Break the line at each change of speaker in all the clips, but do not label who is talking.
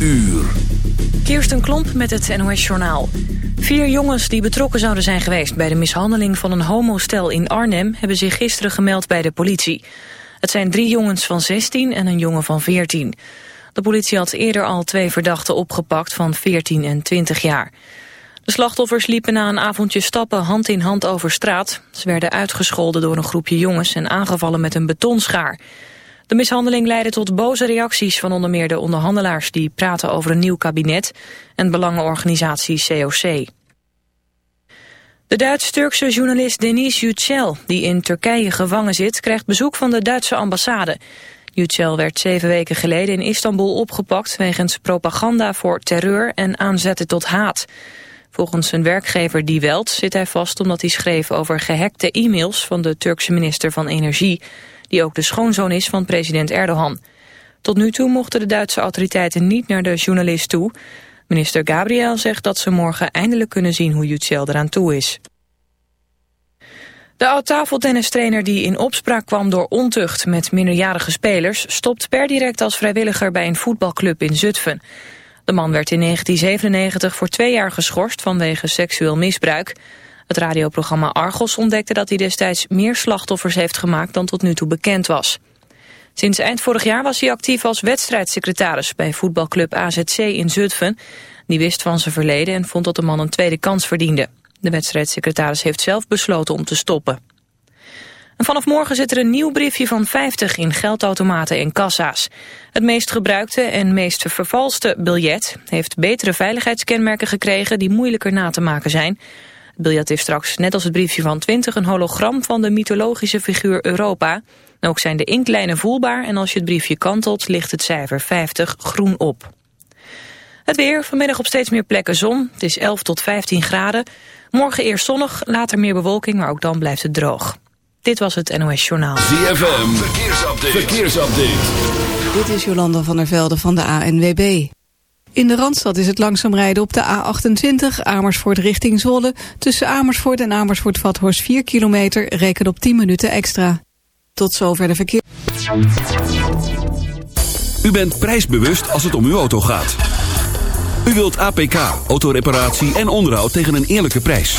uur.
Kirsten Klomp met het NOS-journaal. Vier jongens die betrokken zouden zijn geweest... bij de mishandeling van een homostel in Arnhem... hebben zich gisteren gemeld bij de politie. Het zijn drie jongens van 16 en een jongen van 14. De politie had eerder al twee verdachten opgepakt van 14 en 20 jaar. De slachtoffers liepen na een avondje stappen hand in hand over straat. Ze werden uitgescholden door een groepje jongens en aangevallen met een betonschaar. De mishandeling leidde tot boze reacties van onder meer de onderhandelaars... die praten over een nieuw kabinet en belangenorganisatie COC. De Duits-Turkse journalist Denis Yücel, die in Turkije gevangen zit... krijgt bezoek van de Duitse ambassade. Yücel werd zeven weken geleden in Istanbul opgepakt... wegens propaganda voor terreur en aanzetten tot haat. Volgens zijn werkgever Die Welt zit hij vast omdat hij schreef over gehackte e-mails... van de Turkse minister van Energie die ook de schoonzoon is van president Erdogan. Tot nu toe mochten de Duitse autoriteiten niet naar de journalist toe. Minister Gabriel zegt dat ze morgen eindelijk kunnen zien hoe Yücel eraan toe is. De oud-tafeltennistrainer die in opspraak kwam door ontucht met minderjarige spelers... stopt per direct als vrijwilliger bij een voetbalclub in Zutphen. De man werd in 1997 voor twee jaar geschorst vanwege seksueel misbruik. Het radioprogramma Argos ontdekte dat hij destijds meer slachtoffers heeft gemaakt dan tot nu toe bekend was. Sinds eind vorig jaar was hij actief als wedstrijdsecretaris bij voetbalclub AZC in Zutphen. Die wist van zijn verleden en vond dat de man een tweede kans verdiende. De wedstrijdsecretaris heeft zelf besloten om te stoppen. En vanaf morgen zit er een nieuw briefje van 50 in geldautomaten en kassa's. Het meest gebruikte en meest vervalste biljet heeft betere veiligheidskenmerken gekregen die moeilijker na te maken zijn. Het biljet heeft straks, net als het briefje van 20, een hologram van de mythologische figuur Europa. ook zijn de inklijnen voelbaar en als je het briefje kantelt ligt het cijfer 50 groen op. Het weer, vanmiddag op steeds meer plekken zon. Het is 11 tot 15 graden. Morgen eerst zonnig, later meer bewolking, maar ook dan blijft het droog. Dit was het NOS Journaal.
ZFM, verkeersupdate. verkeersupdate.
Dit is Jolanda van der Velde van de ANWB. In de Randstad is het langzaam rijden op de A28 Amersfoort richting Zwolle. Tussen Amersfoort en Amersfoort-Vathorst 4 kilometer. Reken op 10 minuten extra. Tot zover de verkeer.
U bent prijsbewust als het om uw auto gaat. U wilt APK, autoreparatie en onderhoud tegen een eerlijke prijs.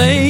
late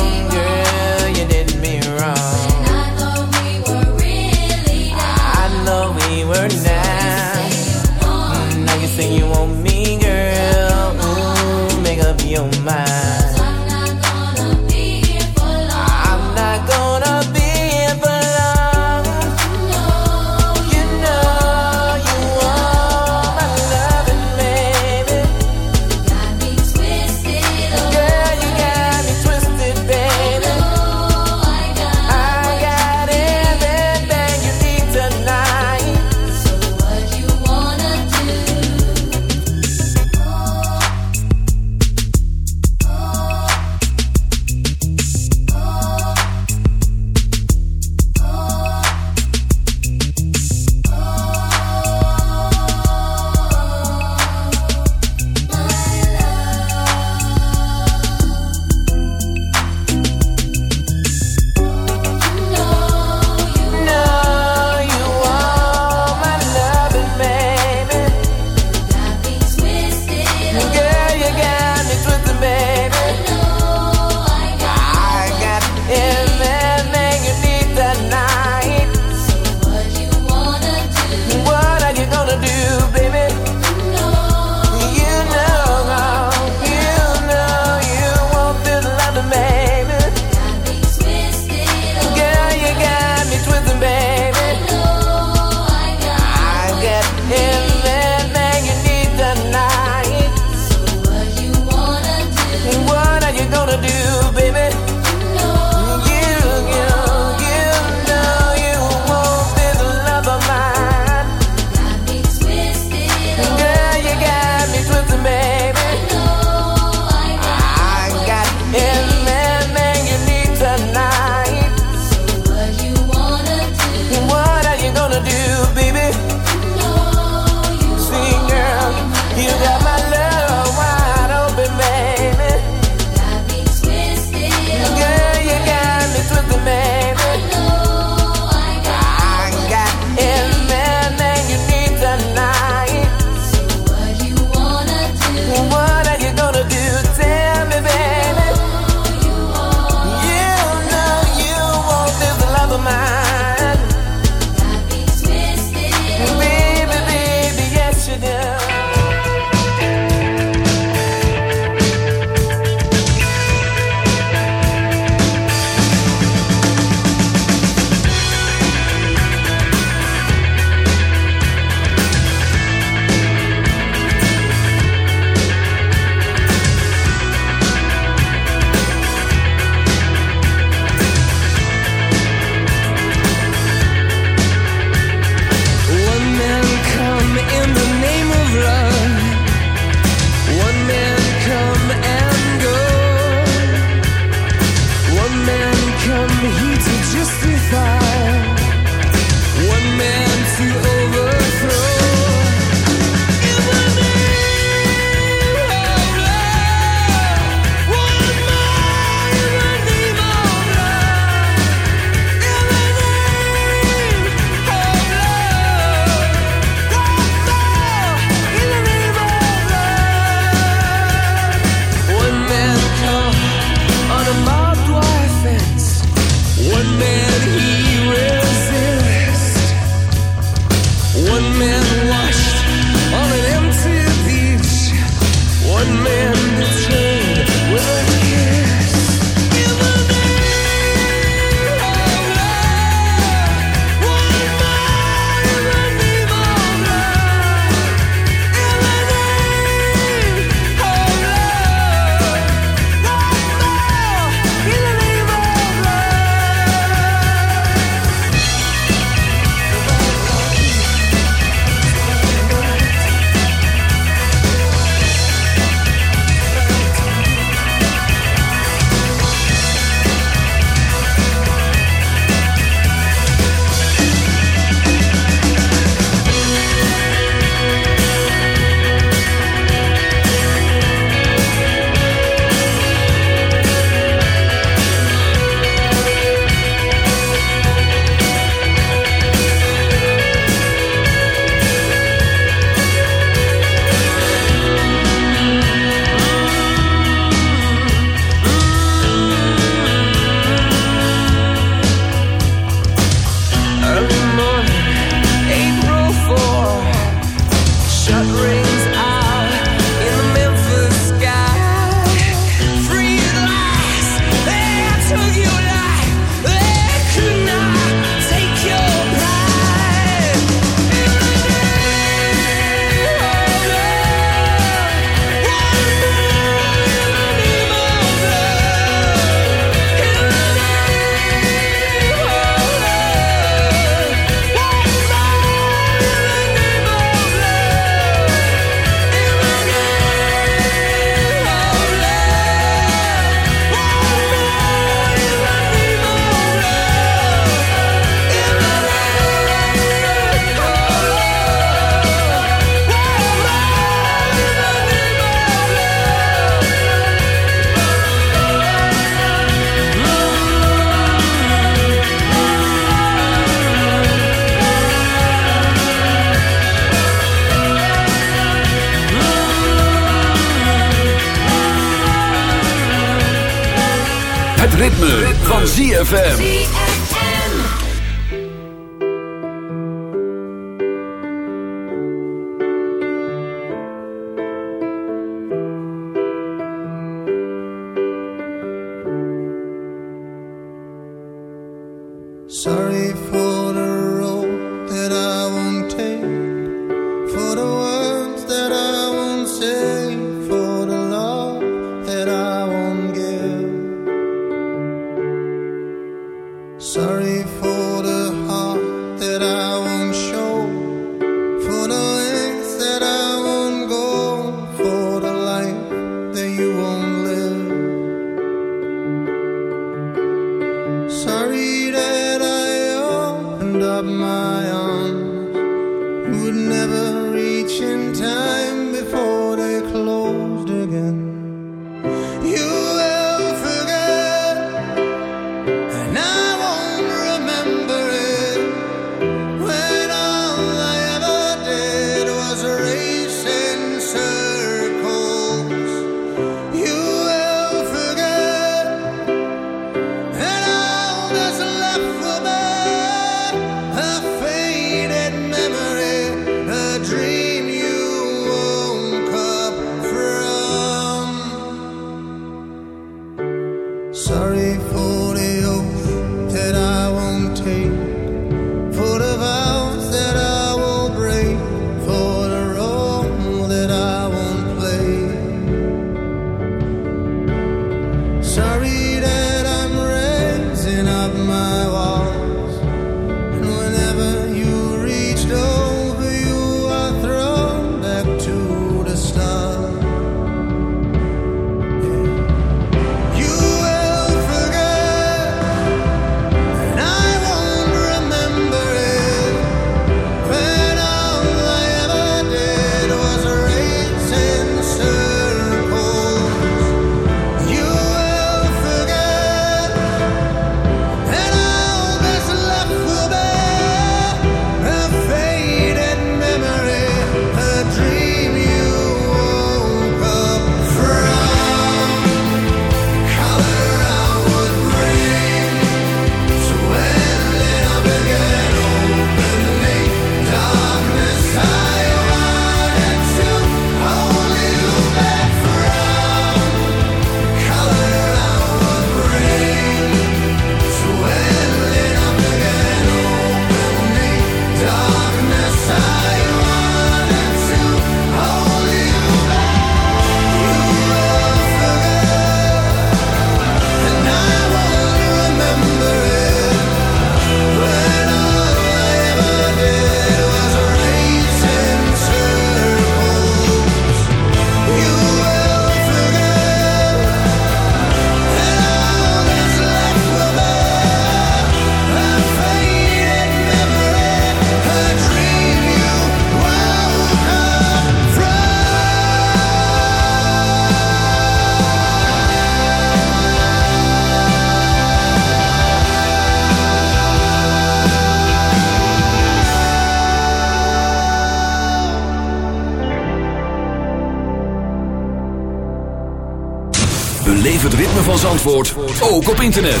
Ook op internet.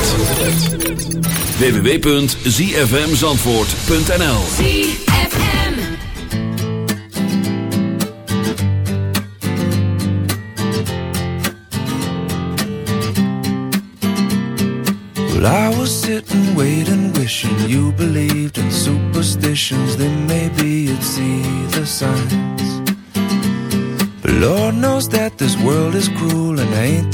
www.zfmzandvoort.nl ZFM
Well, I was sitting, waiting, wishing you believed in superstitions. Then maybe you'd see the signs. But Lord knows that this world is cruel and I ain't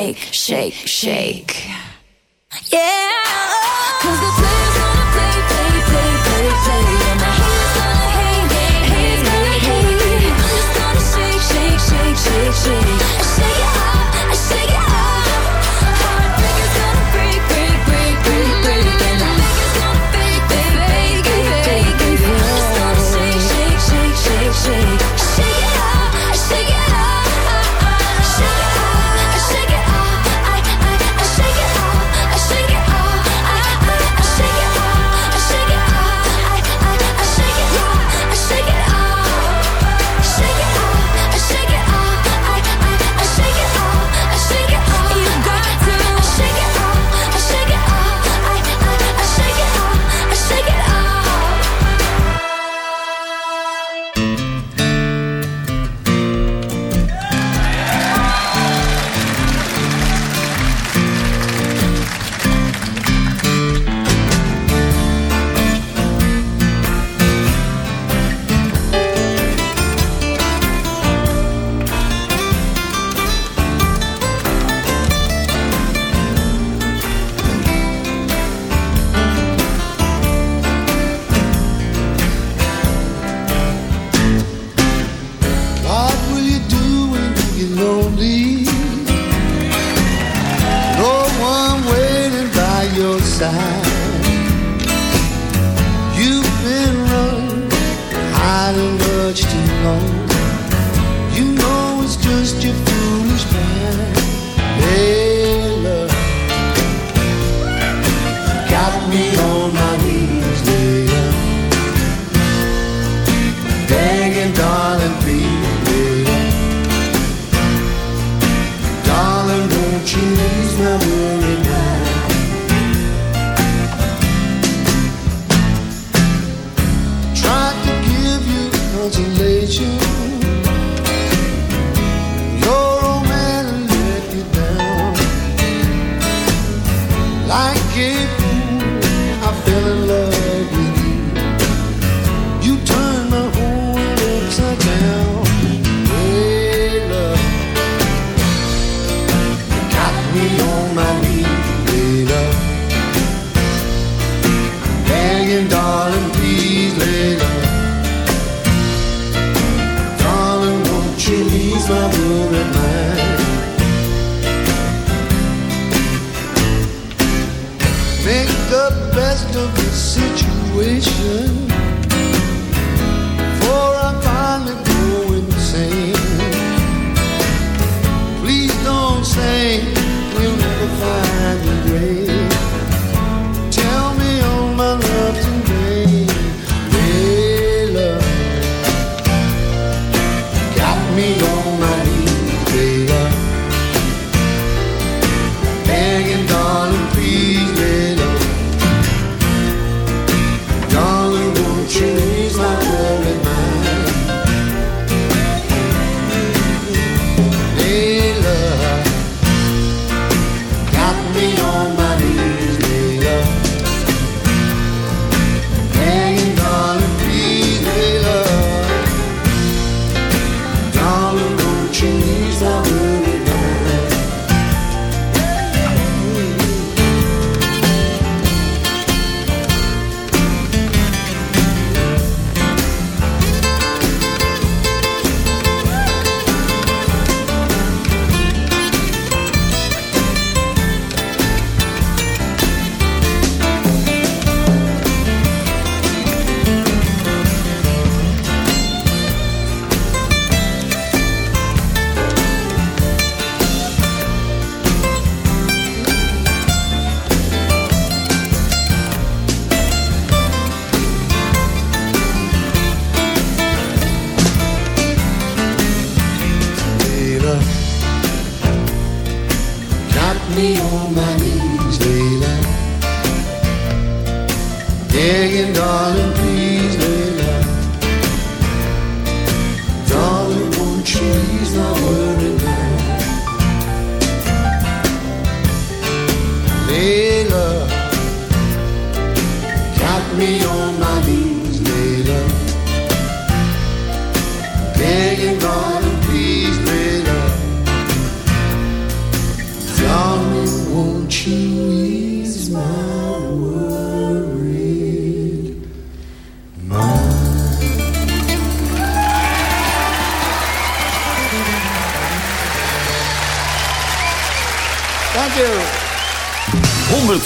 shake, shake, shake. Yeah. 'Cause the
such a foolish man.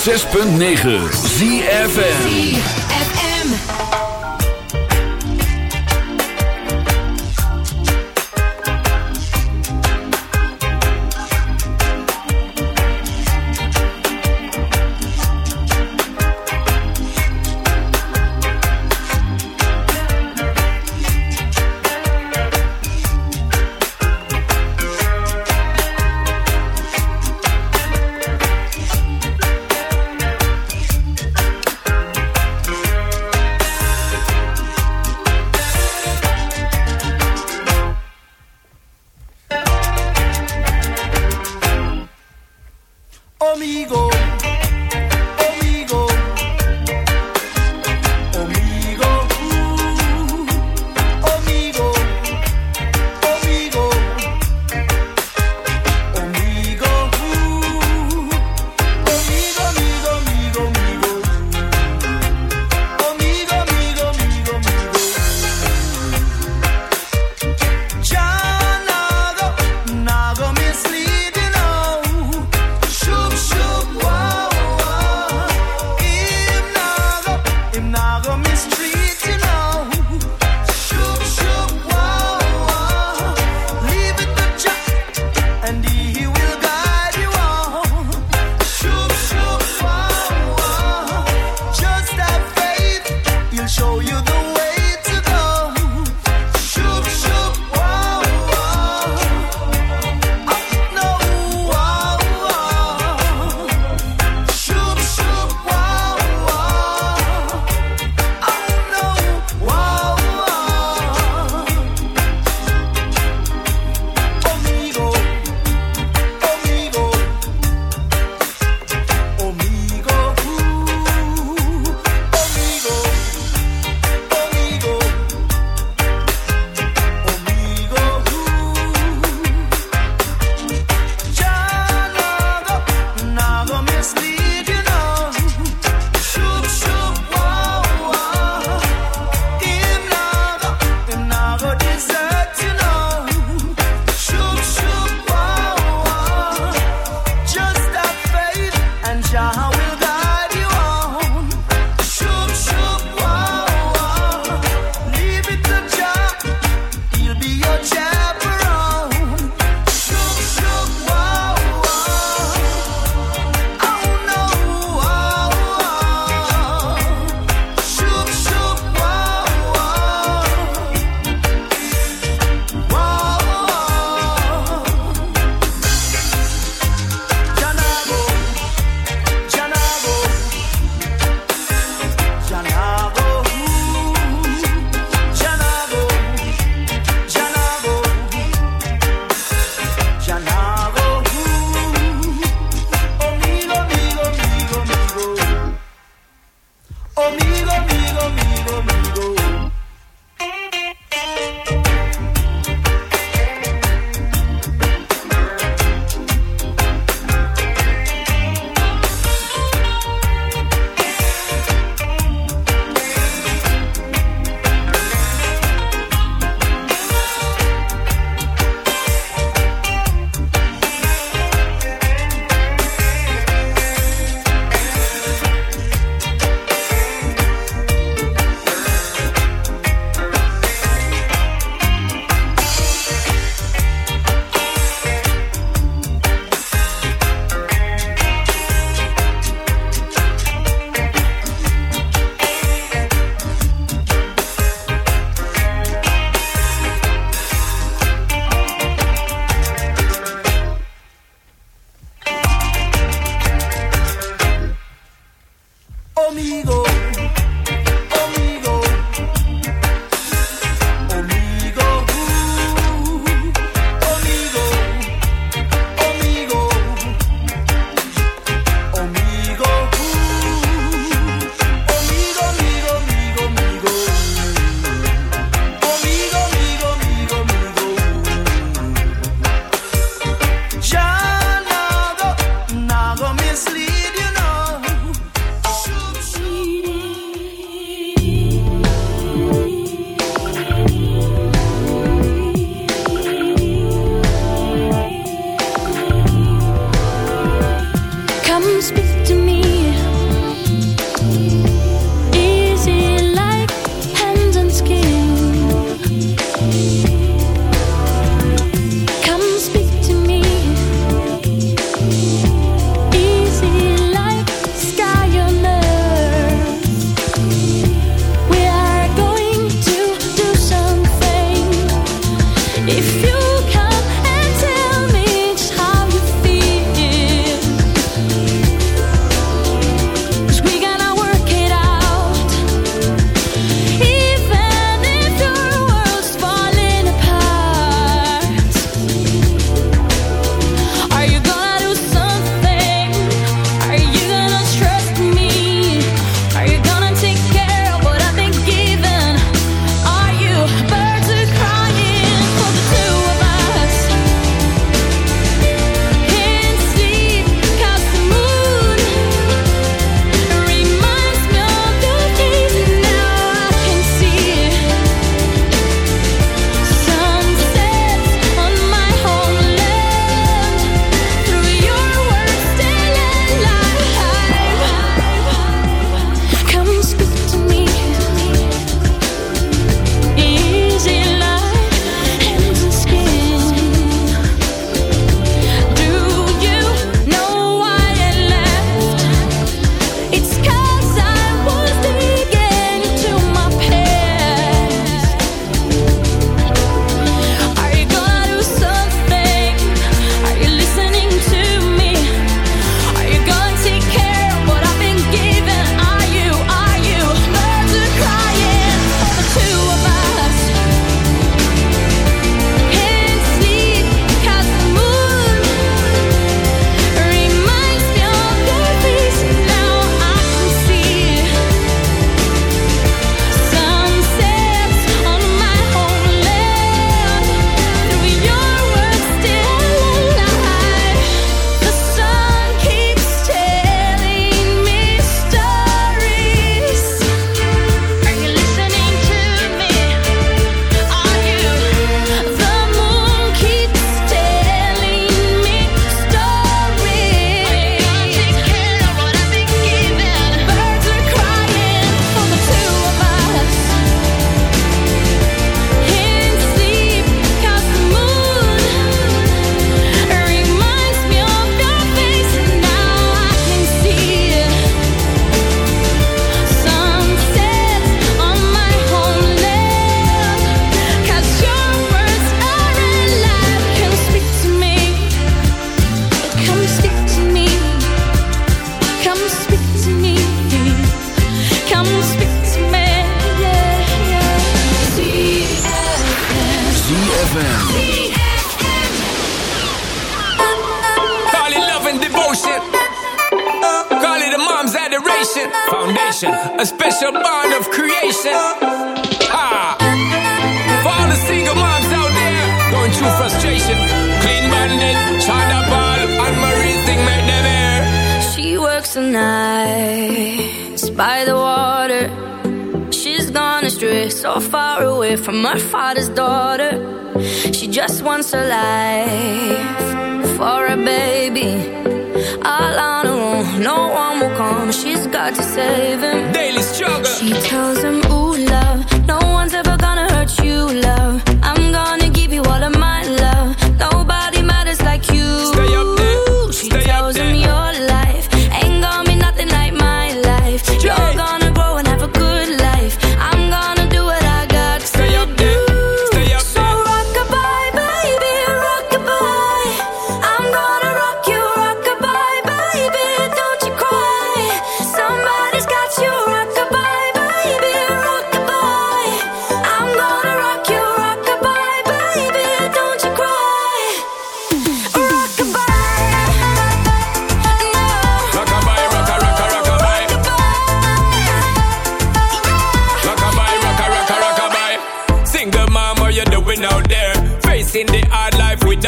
106.9 ZFM.